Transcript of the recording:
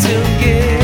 to give.